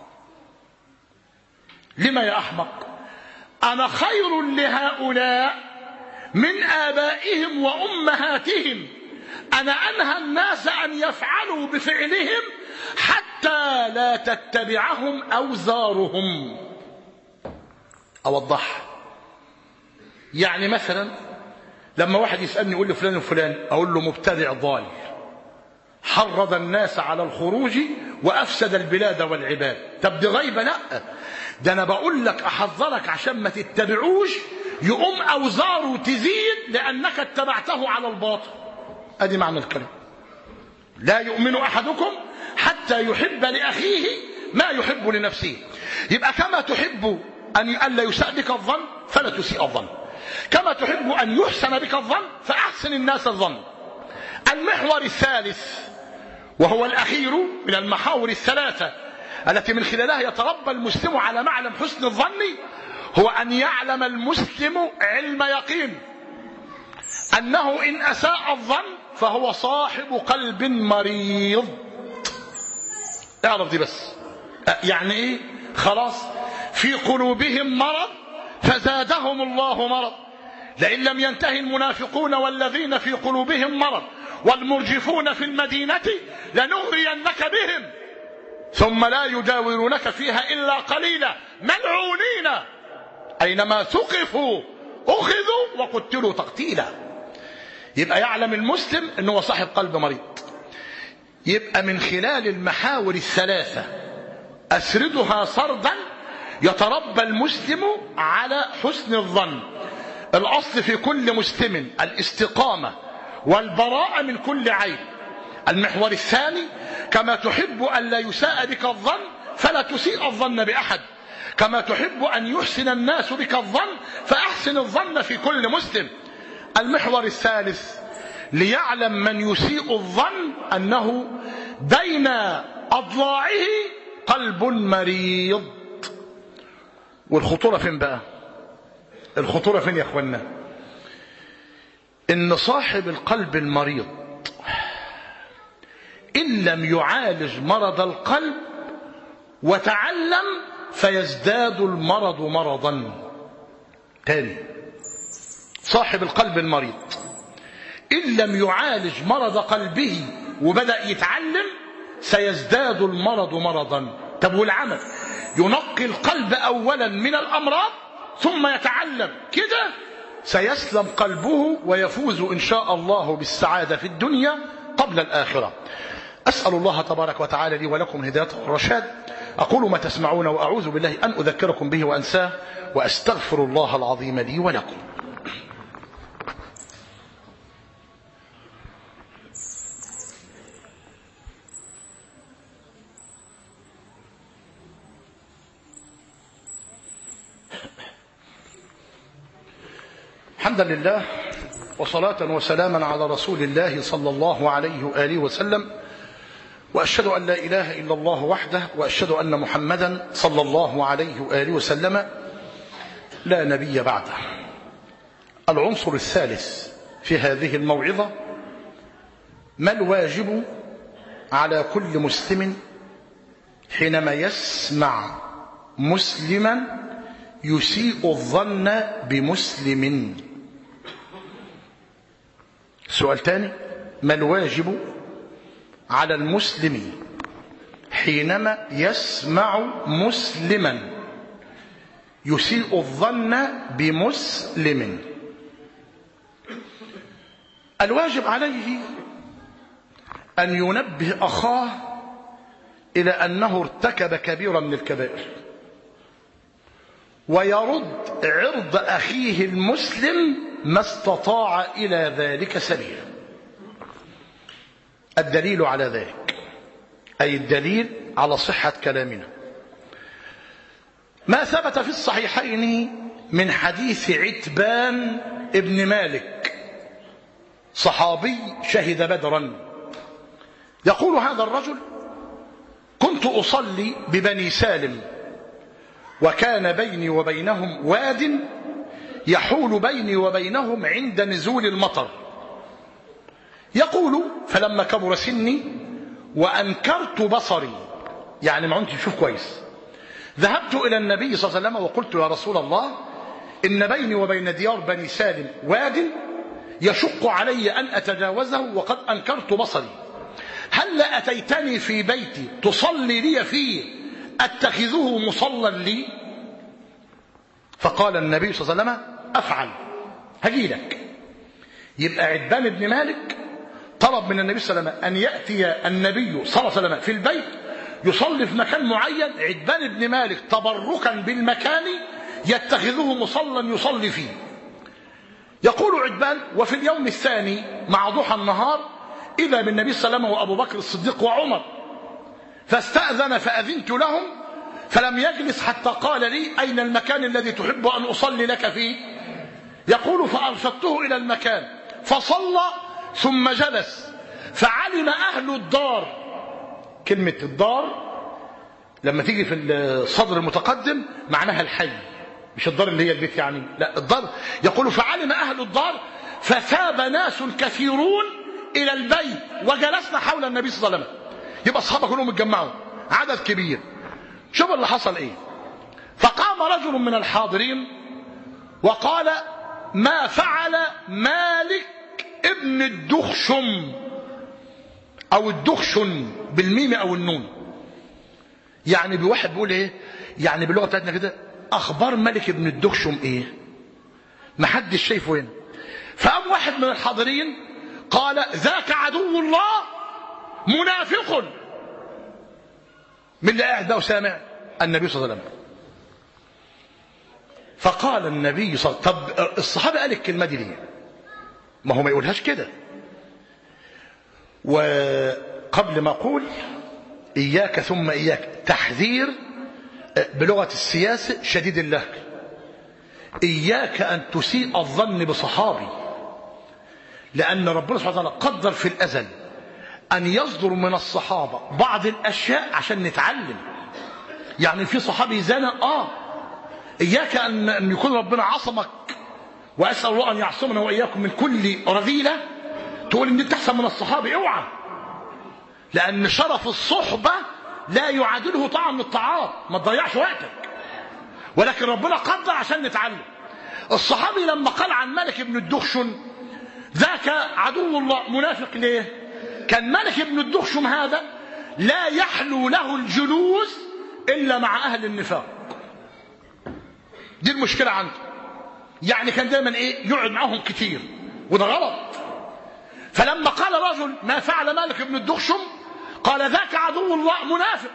لما يا أحمق؟ أنا خير لهؤلاء من آبائهم وأمهاتهم. أنا أنهى الناس أن يفعلوا بفعلهم حتى لا تتبعهم أوزارهم. أوضح. يعني مثلا لما واحد يسألني يقول لي فلان وفلان أقول له مبتدع ضال. حرض الناس على الخروج وأفسد البلاد والعباد. طب دي غيبة؟ لا. ده أنا بقول لك أحذرك عشان ما تتبعوش يقوم أوزاره تزيد لأنك اتبعته على الباطل. أدي معنى الكلام. لا يؤمن أحدكم حتى يحب لأخيه ما يحب لنفسه. يبقى كما تحب أن ألا يساء بك الظن فلا تسيء الظن. كما تحب أن يحسن بك الظن فأحسن الناس الظن. المحور الثالث وهو الأخير من المحاور الثلاثة التي من خلالها يتربى المسلم على معلم حسن الظن هو أن يعلم المسلم علم يقين. أنه إن أساء الظن فهو صاحب قلب مريض. اعرف دي بس. يعني إيه؟ خلاص في قلوبهم مرض فزادهم الله مرض. لئن لم ينتهي المنافقون والذين في قلوبهم مرض والمرجفون في المدينة لنغرينك بهم. ثم لا يجاورونك فيها إلا قليلا. ملعونين. أينما ثقفوا أخذوا وقتلوا تقتيلا. يبقى يعلم المسلم أنه صاحب قلب مريض. يبقى من خلال المحاور الثلاثة أسردها سردا يتربى المسلم على حسن الظن. الأصل في كل مسلم الاستقامة والبراءة من كل عيب المحور الثاني كما تحب أن لا يساء بك الظن فلا تسيء الظن بأحد. كما تحب أن يحسن الناس بك الظن فأحسن الظن في كل مسلم. المحور الثالث ليعلم من يسيء الظن أنه بين أضلاعه قلب مريض. والخطورة فين بقى؟ الخطورة فين يا أخوانا إن صاحب القلب المريض إن لم يعالج مرض القلب وتعلم فيزداد المرض مرضا. تاني صاحب القلب المريض إن لم يعالج مرض قلبه وبدأ يتعلم سيزداد المرض مرضا. طب والعمل؟ ينقي القلب أولا من الأمراض ثم يتعلم. كده سيسلم قلبه ويفوز إن شاء الله بالسعادة في الدنيا قبل الآخرة. أسأل الله تبارك وتعالى لي ولكم الهداية والرشاد أقول ما تسمعون وأعوذ بالله أن أذكركم به وأنساه وأستغفر الله العظيم لي ولكم. حمدا لله وصلاة وسلاما على رسول الله صلى الله عليه وآله وسلم وأشهد أن لا إله إلا الله وحده وأشهد أن محمدا صلى الله عليه وآله وسلم لا نبي بعده. العنصر الثالث في هذه الموعظة ما الواجب على كل مسلم حينما يسمع مسلما يسيء الظن بمسلم؟ سؤال تاني. ما الواجب على المسلم حينما يسمع مسلما يسيء الظن بمسلم؟ الواجب عليه أن ينبه أخاه إلى أنه ارتكب كبيرا من الكبائر. ويرد عرض أخيه المسلم ما استطاع إلى ذلك سبيلا. الدليل على ذلك أي الدليل على صحة كلامنا. ما ثبت في الصحيحين من حديث عتبان ابن مالك صحابي شهد بدرا. يقول هذا الرجل كنت أصلي ببني سالم وكان بيني وبينهم واد يحول بيني وبينهم عند نزول المطر. يقول فلما كبر سني وأنكرت بصري. يعني ما عدتش أشوف كويس. ذهبت إلى النبي صلى الله عليه وسلم وقلت يا رسول الله إن بيني وبين ديار بني سالم واد يشق علي أن أتجاوزه وقد أنكرت بصري. هل أتيتني في بيتي؟ تصلي لي فيه؟ أتخذه مصلى لي؟ فقال النبي صلى الله عليه وسلم أفعل. هجيلك يبقى عدبان بن مالك طلب من النبي صلى الله عليه وسلم أن يأتي النبي صلى الله عليه وسلم في البيت يصلي في مكان معين. عدبان بن مالك تبركا بالمكان يتخذه مصلى يصلي فيه. يقول عدبان وفي اليوم الثاني مع ضحى النهار إذا بالنبي صلى الله عليه وسلم وأبو بكر الصديق وعمر فاستأذن فأذنت لهم فلم يجلس حتى قال لي أين المكان الذي تحب أن أصلي لك فيه؟ يقول فأرشدته إلى المكان فصلى ثم جلس فعلم أهل الدار. كلمة الدار لما تيجي في الصدر المتقدم معناها الحي مش الدار اللي هي البيت يعني لا الدار. يقول فعلم أهل الدار فثاب ناس كثيرون إلى البيت وجلسنا حول النبي صلى الله عليه وسلم. يبقى الصحابة كلهم اتجمعوا عدد كبير. شوف اللي حصل إيه. فقام رجل من الحاضرين وقال ما فعل مالك ابن الدخشم أو الدخشن بالميم أو النون. يعني بواحد بيقول إيه؟ يعني باللغة بتاعتنا كده أخبار ملك ابن الدخشم إيه؟ ما حدش شايفه هنا. فقام واحد من الحاضرين قال ذاك عدو الله منافق. من اللي قاعد ده وسامع النبي صلى الله عليه وسلم. فقال النبي صلى الله عليه وسلم طب الصحابة قال الكلمة دي ليه؟ ما هو ما يقولهاش كده. وقبل ما أقول إياك ثم إياك تحذير بلغة السياسة شديد اللهج. إياك أن تسيء الظن بصحابي. لأن ربنا سبحانه وتعالى قدر في الأزل أن يصدر من الصحابة بعض الأشياء عشان نتعلم. يعني في صحابي زنى آه إياك أن يكون ربنا عصمك وأسأل الله أن يعصمنا وإياكم من كل رذيلة تقول إن أنت أحسن من الصحابة. أوعى. لأن شرف الصحبة لا يعادله طعم الطعام ما تضيعش وقتك. ولكن ربنا قدر عشان نتعلم. الصحابي لما قال عن ملك بن الدخشن ذاك عدو الله منافق ليه؟ كان ملك ابن الدخشم هذا لا يحلو له الجلوس إلا مع أهل النفاق. دي المشكلة عنده يعني كان دايما إيه؟ يقعد معهم كتير. وده غلط. فلما قال رجل ما فعل مالك بن الدخشم قال ذاك عدو الله منافق.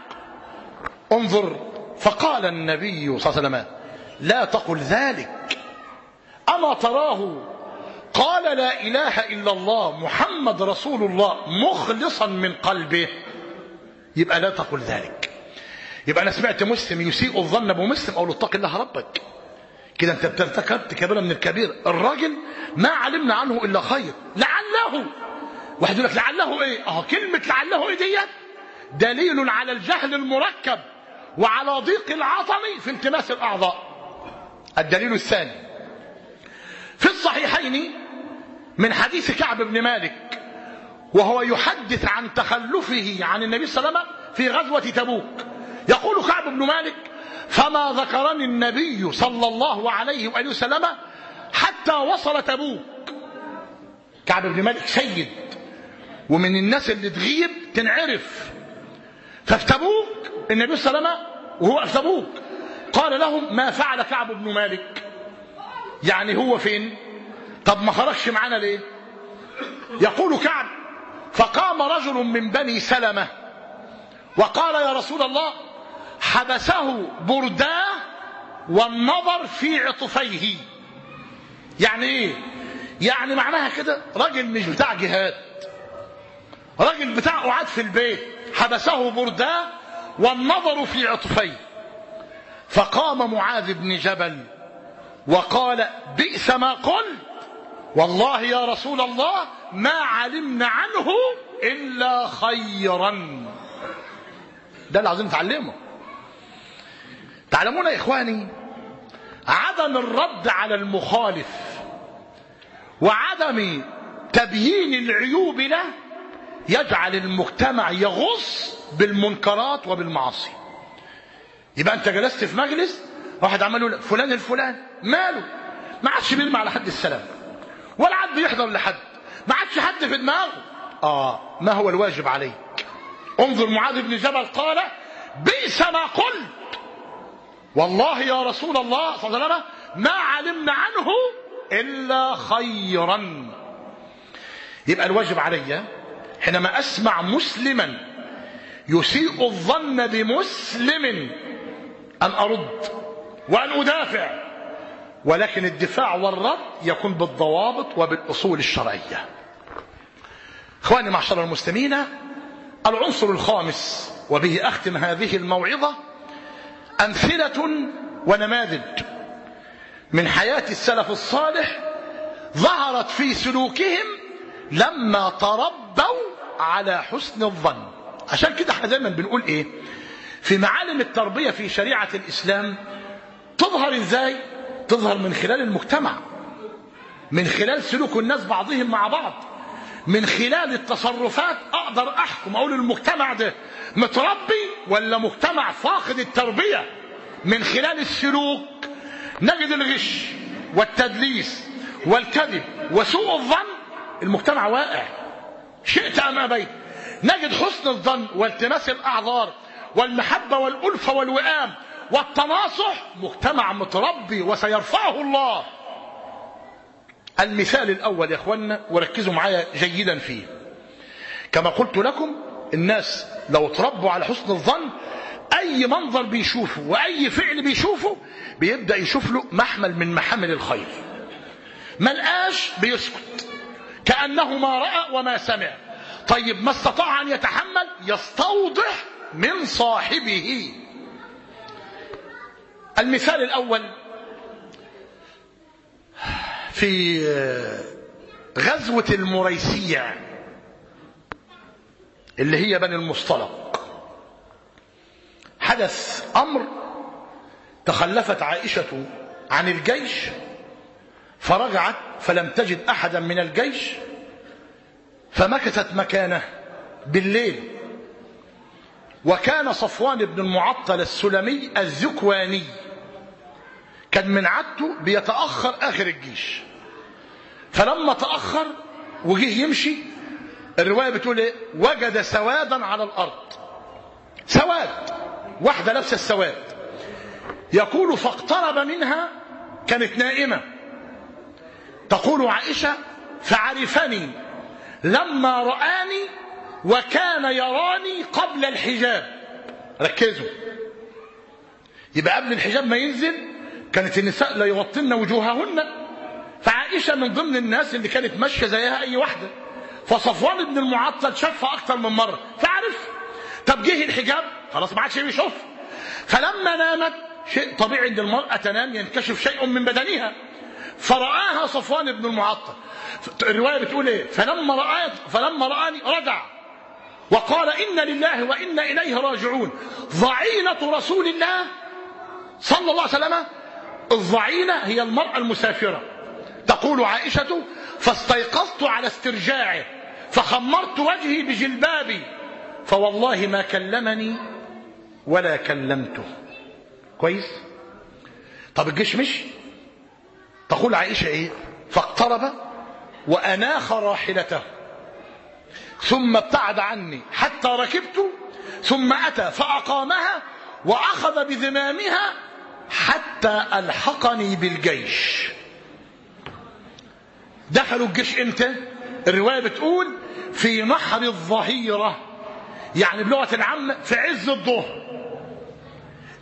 انظر فقال النبي صلى الله عليه وسلم لا تقل ذلك. أما تراه؟ قال لا إله إلا الله محمد رسول الله مخلصا من قلبه. يبقى لا تقل ذلك. يبقى أنا سمعت مسلم يسيء الظن بمسلم أقول اتق الله ربك. كده أنت ارتكبت كبيرة من الكبير. الراجل ما علمنا عنه إلا خير. لعله. واحد يقول لك لعله إيه؟ أهو كلمة لعله إيه ديت؟ دليل على الجهل المركب وعلى ضيق العظم في التماس الأعضاء. الدليل الثاني. في الصحيحين من حديث كعب بن مالك وهو يحدث عن تخلفه عن النبي صلى الله عليه وسلم في غزوة تبوك. يقول كعب بن مالك فما ذكرني النبي صلى الله عليه وآله وسلم حتى وصل تبوك كعب بن مالك سيد ومن الناس اللي تغيب تنعرف. ففي تبوك النبي صلى الله عليه وسلم وهو في تبوك قال لهم ما فعل كعب بن مالك؟ يعني هو فين؟ طب ما خرجش معانا ليه؟ يقول كعب فقام رجل من بني سلمة وقال يا رسول الله حبسه برداه والنظر في عطفيه. يعني إيه؟ يعني معناها كده راجل مش بتاع جهاد. راجل بتاع قعاد في البيت. حبسه برداه والنظر في عطفيه. فقام معاذ بن جبل وقال بئس ما قلت. والله يا رسول الله ما علمنا عنه إلا خيرا. ده اللي عايزين نتعلمه تعلمون يا إخواني عدم الرد على المخالف وعدم تبيين العيوب له يجعل المجتمع يغص بالمنكرات وبالمعاصي. يبقى أنت جلست في مجلس واحد يقول فلان الفلان ماله؟ ما عادش بيلمع لحد السلام ولا عاد بيحضر لحد ما عادش حد في دماغه. آه ما هو الواجب عليك؟ انظر معاذ بن جبل قال بئس ما قلت. والله يا رسول الله صلى الله عليه وسلم ما علمنا عنه إلا خيرا. يبقى الواجب علي حينما أسمع مسلما يسيء الظن بمسلم أن أرد وأن أدافع ولكن الدفاع والرد يكون بالضوابط وبالأصول الشرعية. إخواني معشر المسلمين العنصر الخامس وبه أختم هذه الموعظة أمثلة ونماذج. من حياة السلف الصالح ظهرت في سلوكهم لما تربوا على حسن الظن. عشان كده إحنا دايما بنقول إيه؟ في معالم التربية في شريعة الإسلام تظهر إزاي؟ تظهر من خلال المجتمع. من خلال سلوك الناس بعضهم مع بعض. من خلال التصرفات أقدر أحكم أقول المجتمع ده متربي ولا مجتمع فاقد التربية من خلال السلوك؟ نجد الغش والتدليس والكذب وسوء الظن. المجتمع واقع. شئت أم أبيت. نجد حسن الظن والتماس الأعذار والمحبة والألفة والوئام والتناصح. مجتمع متربي وسيرفعه الله. المثال الأول يا اخوانا وركزوا معايا جيدا فيه. كما قلت لكم الناس لو تربوا على حسن الظن أي منظر بيشوفه وأي فعل بيشوفه بيبدأ يشوف له محمل من محامل الخير. ملقاش بيسكت. كأنه ما رأى وما سمع. طيب ما استطاع أن يتحمل يستوضح من صاحبه. المثال الأول في غزوة المريسيع اللي هي بني المصطلق. حدث أمر تخلفت عائشة عن الجيش فرجعت فلم تجد أحدا من الجيش فمكثت مكانه بالليل. وكان صفوان بن المعطل السلمي الذكواني كان من عادته بيتأخر آخر الجيش. فلما تأخر وجه يمشي الرواية بتقول إيه؟ وجد سوادا على الأرض. سواد. واحدة لابسة السواد. يقول فاقترب منها كانت نائمة. تقول عائشة فعرفني. لما رآني وكان يراني قبل الحجاب. ركزوا. يبقى قبل الحجاب ما ينزل كانت النساء لا يغطن وجوههن. فعائشة من ضمن الناس اللي كانت ماشية زيها أي واحدة. فصفوان بن المعطل شافها أكتر من مرة. فعرف طب جه الحجاب خلاص ما عادش بيشوف فلما نامت شيء طبيعي إن المرأة تنام ينكشف شيء من بدنها. فرآها صفوان بن المعطل. الرواية بتقول إيه؟ فلما رأت فلما رآني رجع. وقال إن لله وإنا إليه راجعون. ضعينة رسول الله صلى الله عليه وسلم الضعينة هي المرأة المسافرة. تقول عائشة فاستيقظت على استرجاعه. فخمرت وجهي بجلبابي. فوالله ما كلمني ولا كلمته. كويس؟ طب الجيش مشي. تقول عائشة إيه؟ فاقترب وأناخ راحلته. ثم ابتعد عني حتى ركبت ثم أتى فأقامها وأخذ بذمامها حتى ألحقني بالجيش. دخلوا الجيش إمتى؟ الرواية بتقول في نحر الظهيرة يعني بلغة العامة في عز الظهر.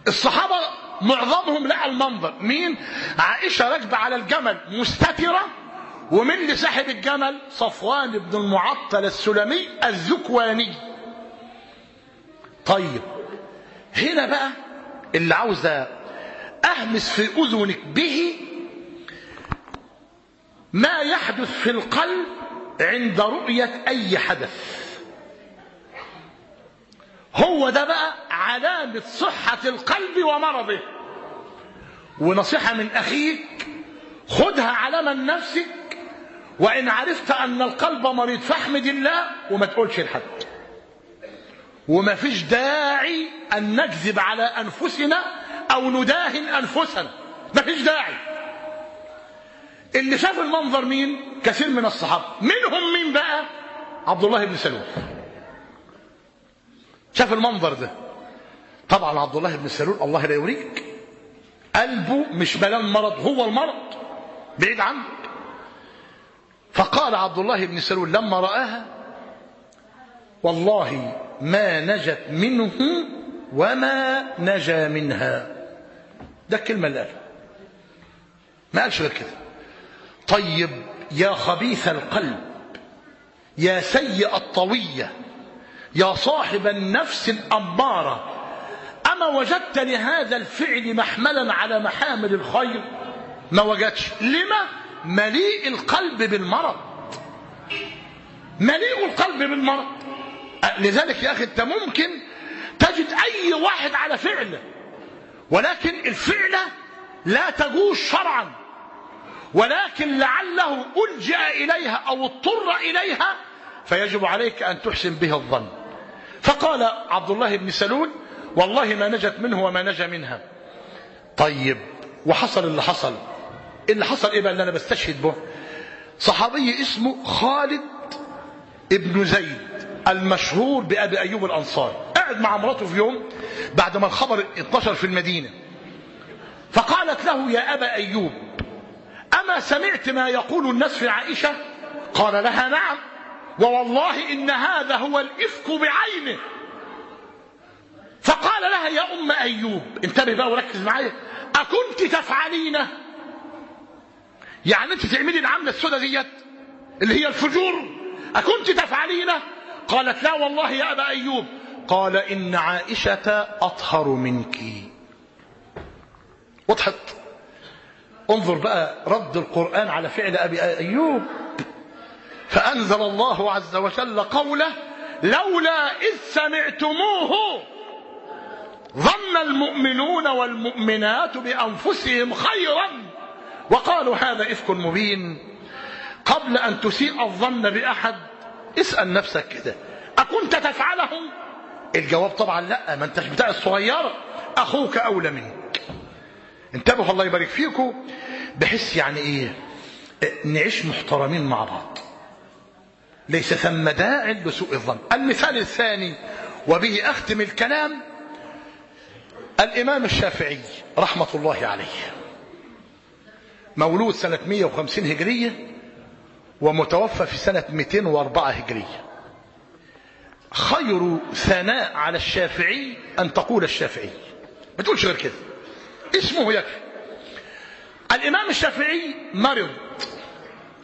الصحابة معظمهم لقى المنظر. مين؟ عائشة راكبة على الجمل مستترة ومن اللي سحب الجمل؟ صفوان بن المعطل السلمي الذكواني طيب هنا بقى اللي عاوزة أهمس في أذنك به ما يحدث في القلب عند رؤية أي حدث. هو ده بقى علامة صحة القلب ومرضه. ونصيحة من أخيك خدها علامة لنفسك وإن عرفت أن القلب مريض فاحمد الله وما تقولش لحد. وما فيش داعي أن نكذب على أنفسنا أو نداهن أنفسنا. ما فيش داعي. اللي شاف المنظر مين؟ كثير من الصحابة. منهم مين بقى؟ عبد الله بن سلول. شاف المنظر ده. طبعا عبد الله بن سلول الله لا يوريك قلبه مش ملان مرض هو المرض. بعيد عنك. فقال عبد الله بن سلول لما رآها والله ما نجت منه وما نجا منها. ده الكلمة اللي قالها ما قالش غير كده. طيب يا خبيث القلب يا سيء الطوية يا صاحب النفس الأمارة أما وجدت لهذا الفعل محملا على محامل الخير؟ ما وجدش. لما؟ مليء القلب بالمرض. مليء القلب بالمرض. لذلك يا أخي أنت ممكن تجد أي واحد على فعله ولكن الفعلة لا تجوز شرعا. ولكن لعله ألجأ إليها أو اضطر إليها فيجب عليك أن تحسن بها الظن. فقال عبد الله بن سلول والله ما نجت منه وما نجا منها. طيب وحصل اللي حصل. اللي حصل إيه بقى اللي أنا بستشهد به؟ صحابي اسمه خالد ابن زيد المشهور بأبي أيوب الأنصاري. قاعد مع مراته في يوم بعد ما الخبر انتشر في المدينة. فقالت له يا أبا أيوب أما سمعت ما يقول الناس في عائشة؟ قال لها نعم. ووالله إن هذا هو الإفك بعينه. فقال لها يا أم أيوب انتبه بقى وركز معايا. أكنت تفعلينه؟ يعني أنت تعملي العملة السوداء ديت اللي هي الفجور؟ أكنت تفعلينه؟ قالت لا والله يا أبا أيوب. قال إن عائشة أطهر منك. وضحت. انظر بقى رد القرآن على فعل أبي أيوب. فأنزل الله عز وجل قوله لولا إذ سمعتموه ظن المؤمنون والمؤمنات بأنفسهم خيرا. وقالوا هذا إفك مبين. قبل أن تسيء الظن بأحد اسأل نفسك كده أكنت تفعله الجواب طبعا لا ما أنتش بتاع الصغيرة أخوك أولى منك انتبهوا الله يبارك فيكم بحس يعني إيه؟ نعيش محترمين مع بعض. ليس ثم داع لسوء الظن. المثال الثاني وبه أختم الكلام الإمام الشافعي رحمة الله عليه. مولود سنة 150 هجرية ومتوفى في سنة 204 هجرية. خير ثناء على الشافعي أن تقول الشافعي. ما تقولش غير كده. اسمه يكفي الإمام الشافعي مرض.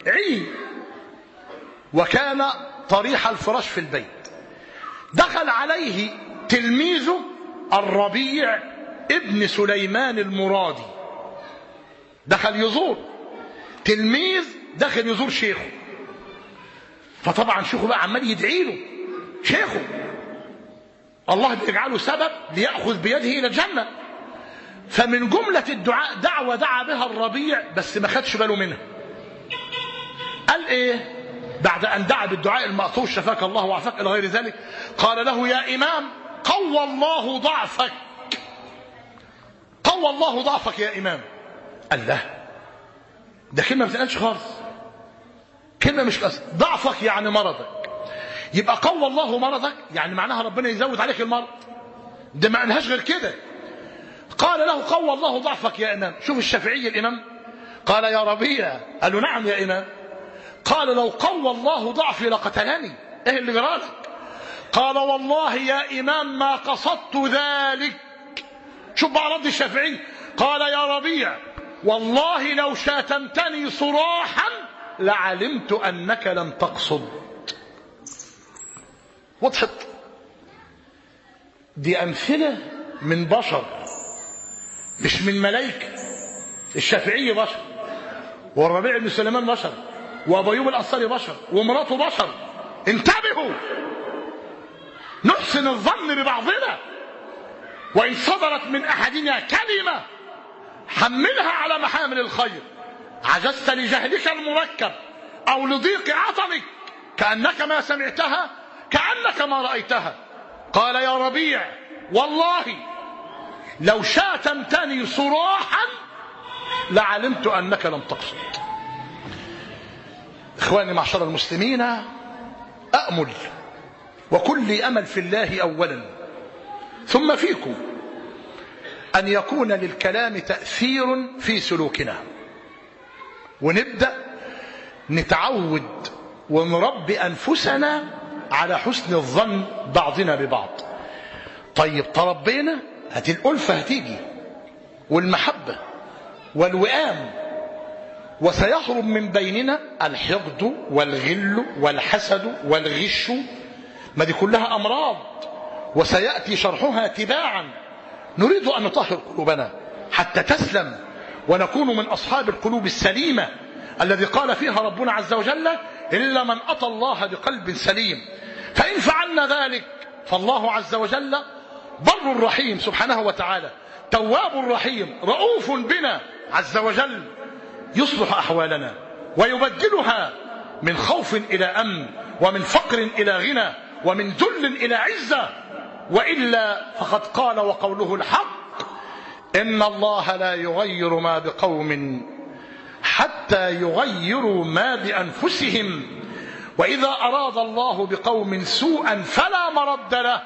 عي. وكان طريح الفراش في البيت. دخل عليه تلميذه الربيع ابن سليمان المرادي. دخل يزور. تلميذ دخل يزور شيخه. فطبعا شيخه بقى عمال يدعي له. شيخه. الله بيجعله سبب ليأخذ بيده إلى الجنة. فمن جملة الدعاء دعوة دعا بها الربيع بس ما خدش باله منها. قال إيه؟ بعد أن دعا بالدعاء المأثور شفاك الله وعافاك إلى غير ذلك قال له يا إمام قوى الله ضعفك. قوى الله ضعفك يا إمام. قال له ده كلمة ما بتنقلش خالص. كلمة مش قصد ضعفك يعني مرضك. يبقى قوى الله مرضك يعني معناها ربنا يزود عليك المرض. ده ما قالهاش غير كده. قال له قوى الله ضعفك يا إمام. شوف الشافعي الإمام. قال يا ربيع قال له نعم يا إمام. قال لو قوى الله ضعفي لقتلني. إيه اللي جرالك قال والله يا إمام ما قصدت ذلك. شوف بقى رد الشافعي. قال يا ربيع والله لو شاتمتني صراحا لعلمت أنك لم تقصد. وضحت دي أمثلة من بشر. مش من ملائكة الشافعي بشر والربيع بن سليمان بشر وأبو أيوب الأنصاري بشر ومراته بشر. انتبهوا! نحسن الظن ببعضنا. وإن صدرت من أحدنا كلمة حملها على محامل الخير. عجزت لجهلك المركب أو لضيق عطمك كأنك ما سمعتها كأنك ما رأيتها. قال يا ربيع والله لو شاتمتني صراحا لعلمت أنك لم تقصد. إخواني معشر المسلمين امل وكل أمل في الله اولا. ثم فيكم أن يكون للكلام تأثير في سلوكنا. ونبدأ نتعود ونربي أنفسنا على حسن الظن بعضنا ببعض. طيب تربينا؟ هتي الألفة هتيجي والمحبة والوئام. وسيهرب من بيننا الحقد والغل والحسد والغش. ما دي كلها أمراض وسيأتي شرحها تباعا. نريد أن نطهر قلوبنا حتى تسلم ونكون من أصحاب القلوب السليمة الذي قال فيها ربنا عز وجل إلا من أتى الله بقلب سليم. فإن فعلنا ذلك فالله عز وجل بر رحيم سبحانه وتعالى. تواب رحيم رؤوف بنا عز وجل. يصلح أحوالنا ويبدلها من خوف إلى أمن ومن فقر إلى غنى ومن ذل إلى عزة. وإلا فقد قال وقوله الحق إن الله لا يغير ما بقوم حتى يغيروا ما بأنفسهم. وإذا أراد الله بقوم سوءا فلا مرد له.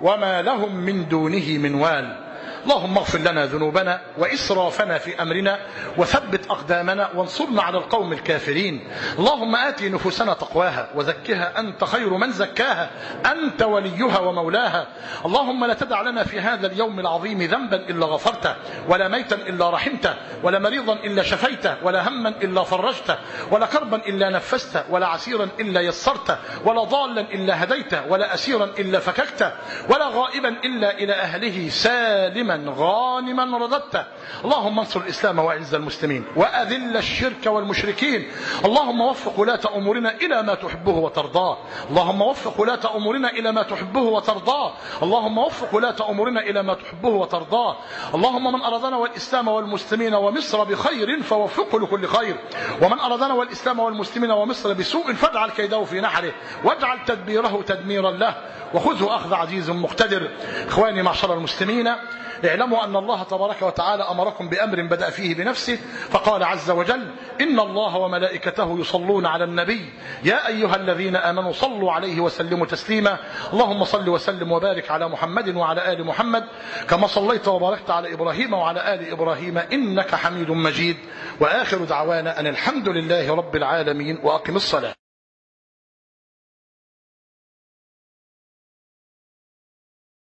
وما لهم من دونه من وال. اللهم اغفر لنا ذنوبنا وإسرافنا في أمرنا وثبت أقدامنا وانصرنا على القوم الكافرين. اللهم آت نفوسنا تقواها وزكها أنت خير من زكاها أنت وليها ومولاها. اللهم لا تدع لنا في هذا اليوم العظيم ذنبا إلا غفرته ولا ميتا إلا رحمته ولا مريضا إلا شفيته ولا هما إلا فرجته ولا كربا إلا نفسته ولا عسيرا إلا يسرته ولا ضالا إلا هديته ولا أسيرا إلا فككته ولا غائبا إلا إلى أهله سالما غانما رددته اللهم انصر الإسلام وأعز المسلمين وأذل الشرك والمشركين. اللهم وفق ولاة أمورنا إلى ما تحبه وترضاه. اللهم وفق ولاة أمورنا إلى ما تحبه وترضاه. اللهم وفق ولاة أمورنا إلى ما تحبه وترضاه. اللهم من أرادنا والإسلام والمسلمين ومصر بخير فوفقه لكل خير. ومن أرادنا والإسلام والمسلمين ومصر بسوء فاجعل كيده في نحره واجعل تدبيره تدميرا له. وخذه أخذ عزيز مقتدر. إخواني معشر المسلمين اعلموا أن الله تبارك وتعالى أمركم بأمر بدأ فيه بنفسه فقال عز وجل إن الله وملائكته يصلون على النبي. يا أيها الذين آمنوا صلوا عليه وسلموا تسليما. اللهم صل وسلم وبارك على محمد وعلى آل محمد كما صليت وباركت على إبراهيم وعلى آل إبراهيم إنك حميد مجيد. وآخر دعوانا أن الحمد لله رب العالمين وأقم الصلاة.